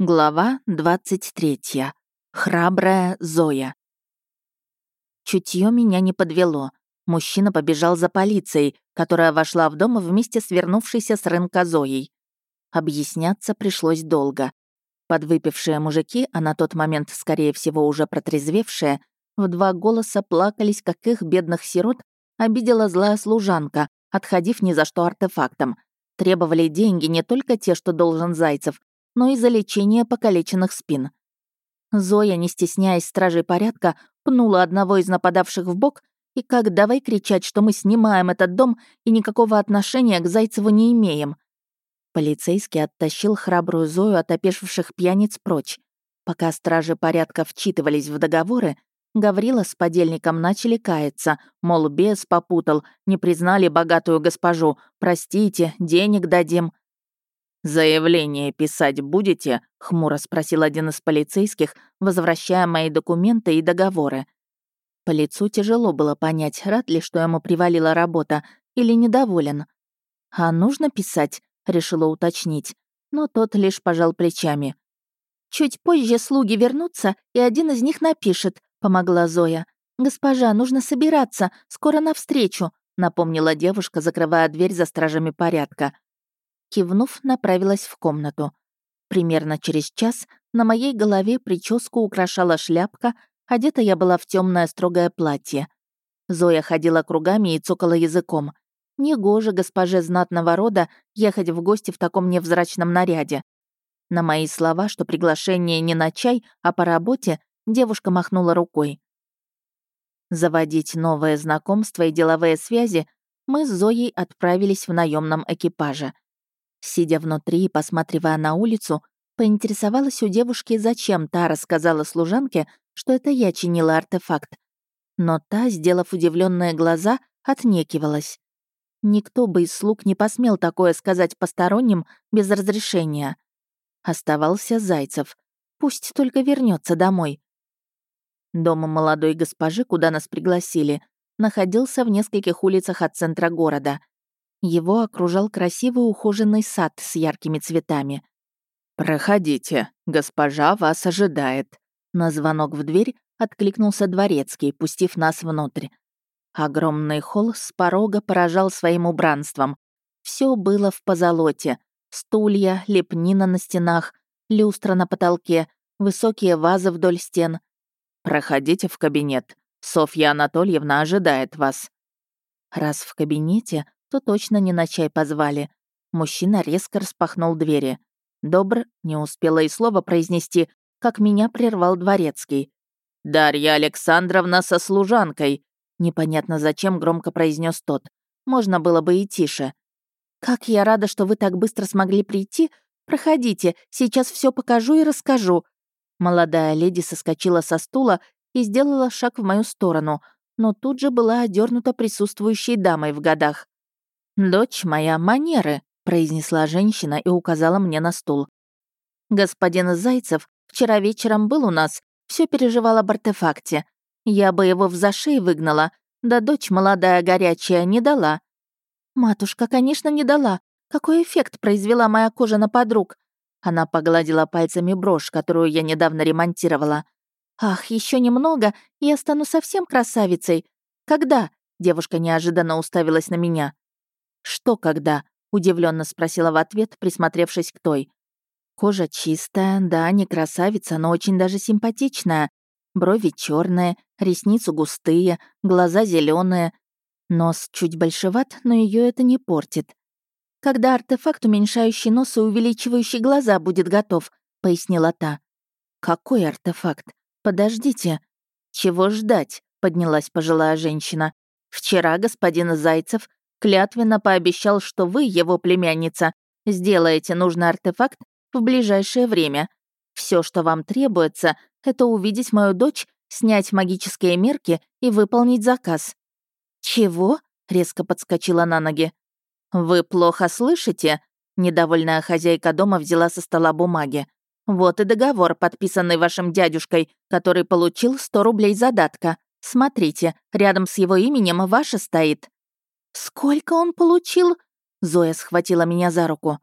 Глава 23. Храбрая Зоя. Чутье меня не подвело. Мужчина побежал за полицией, которая вошла в дом вместе с вернувшейся с рынка Зоей. Объясняться пришлось долго. Подвыпившие мужики, а на тот момент, скорее всего, уже протрезвевшие, в два голоса плакались, как их бедных сирот обидела злая служанка, отходив ни за что артефактом. Требовали деньги не только те, что должен Зайцев, но и за лечение покалеченных спин. Зоя, не стесняясь стражей порядка, пнула одного из нападавших в бок и как давай кричать, что мы снимаем этот дом и никакого отношения к Зайцеву не имеем. Полицейский оттащил храбрую Зою от опешивших пьяниц прочь. Пока стражи порядка вчитывались в договоры, Гаврила с подельником начали каяться, мол, бес попутал, не признали богатую госпожу, простите, денег дадим. «Заявление писать будете?» — хмуро спросил один из полицейских, возвращая мои документы и договоры. По лицу тяжело было понять, рад ли, что ему привалила работа, или недоволен. «А нужно писать?» — решила уточнить, но тот лишь пожал плечами. «Чуть позже слуги вернутся, и один из них напишет», — помогла Зоя. «Госпожа, нужно собираться, скоро навстречу», — напомнила девушка, закрывая дверь за стражами порядка. Кивнув, направилась в комнату. Примерно через час на моей голове прическу украшала шляпка, одета я была в темное строгое платье. Зоя ходила кругами и цокала языком. Негоже госпоже знатного рода ехать в гости в таком невзрачном наряде. На мои слова, что приглашение не на чай, а по работе, девушка махнула рукой. Заводить новое знакомство и деловые связи мы с Зоей отправились в наемном экипаже — Сидя внутри и посматривая на улицу, поинтересовалась у девушки, зачем та рассказала служанке, что это я чинила артефакт. Но та, сделав удивленные глаза, отнекивалась. Никто бы из слуг не посмел такое сказать посторонним без разрешения. Оставался Зайцев. Пусть только вернется домой. Дом молодой госпожи, куда нас пригласили, находился в нескольких улицах от центра города. Его окружал красивый ухоженный сад с яркими цветами. «Проходите, госпожа вас ожидает». На звонок в дверь откликнулся дворецкий, пустив нас внутрь. Огромный холл с порога поражал своим убранством. Все было в позолоте. Стулья, лепнина на стенах, люстра на потолке, высокие вазы вдоль стен. «Проходите в кабинет. Софья Анатольевна ожидает вас». Раз в кабинете, то точно не на чай позвали. Мужчина резко распахнул двери. Добр не успела и слова произнести, как меня прервал дворецкий. «Дарья Александровна со служанкой», непонятно зачем громко произнес тот. Можно было бы и тише. «Как я рада, что вы так быстро смогли прийти. Проходите, сейчас все покажу и расскажу». Молодая леди соскочила со стула и сделала шаг в мою сторону, но тут же была одернута присутствующей дамой в годах. «Дочь моя, манеры», — произнесла женщина и указала мне на стул. «Господин Зайцев вчера вечером был у нас, все переживал об артефакте. Я бы его в зашей выгнала, да дочь молодая горячая не дала». «Матушка, конечно, не дала. Какой эффект произвела моя кожа на подруг?» Она погладила пальцами брошь, которую я недавно ремонтировала. «Ах, еще немного, и я стану совсем красавицей. Когда?» Девушка неожиданно уставилась на меня. «Что когда?» — удивленно спросила в ответ, присмотревшись к той. Кожа чистая, да, не красавица, но очень даже симпатичная. Брови черные, ресницы густые, глаза зеленые. Нос чуть большеват, но ее это не портит. «Когда артефакт, уменьшающий нос и увеличивающий глаза, будет готов», — пояснила та. «Какой артефакт? Подождите. Чего ждать?» — поднялась пожилая женщина. «Вчера господин Зайцев клятвенно пообещал, что вы, его племянница, сделаете нужный артефакт в ближайшее время. Все, что вам требуется, это увидеть мою дочь, снять магические мерки и выполнить заказ». «Чего?» — резко подскочила на ноги. «Вы плохо слышите?» Недовольная хозяйка дома взяла со стола бумаги. «Вот и договор, подписанный вашим дядюшкой, который получил 100 рублей задатка. Смотрите, рядом с его именем ваше стоит». «Сколько он получил?» Зоя схватила меня за руку.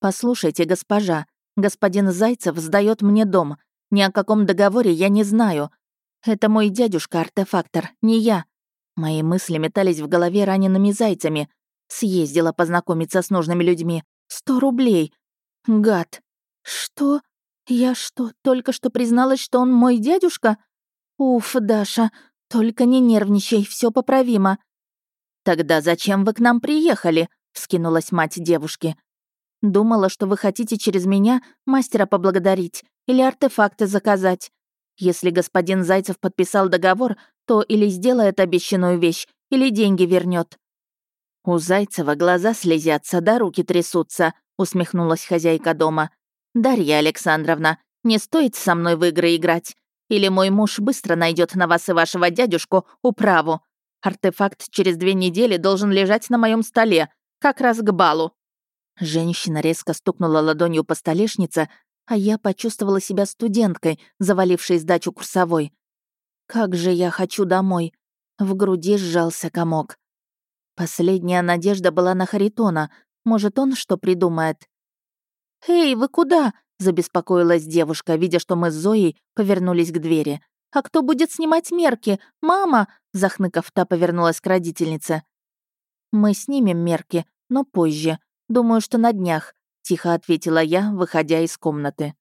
«Послушайте, госпожа, Господин Зайцев сдает мне дом. Ни о каком договоре я не знаю. Это мой дядюшка-артефактор, не я. Мои мысли метались в голове ранеными зайцами. Съездила познакомиться с нужными людьми. Сто рублей. Гад. Что? Я что, только что призналась, что он мой дядюшка? Уф, Даша, только не нервничай, все поправимо. Тогда зачем вы к нам приехали? вскинулась мать девушки. Думала, что вы хотите через меня мастера поблагодарить или артефакты заказать. Если господин Зайцев подписал договор, то или сделает обещанную вещь, или деньги вернет. У Зайцева глаза слезятся, да руки трясутся, усмехнулась хозяйка дома. Дарья Александровна, не стоит со мной в игры играть. Или мой муж быстро найдет на вас и вашего дядюшку управу. Артефакт через две недели должен лежать на моем столе, как раз к балу. Женщина резко стукнула ладонью по столешнице, а я почувствовала себя студенткой, завалившей сдачу курсовой. Как же я хочу домой. В груди сжался комок. Последняя надежда была на Харитона. Может, он что придумает? «Эй, вы куда?» — забеспокоилась девушка, видя, что мы с Зоей повернулись к двери. «А кто будет снимать мерки? Мама!» — захныков та повернулась к родительнице. «Мы снимем мерки, но позже. Думаю, что на днях», — тихо ответила я, выходя из комнаты.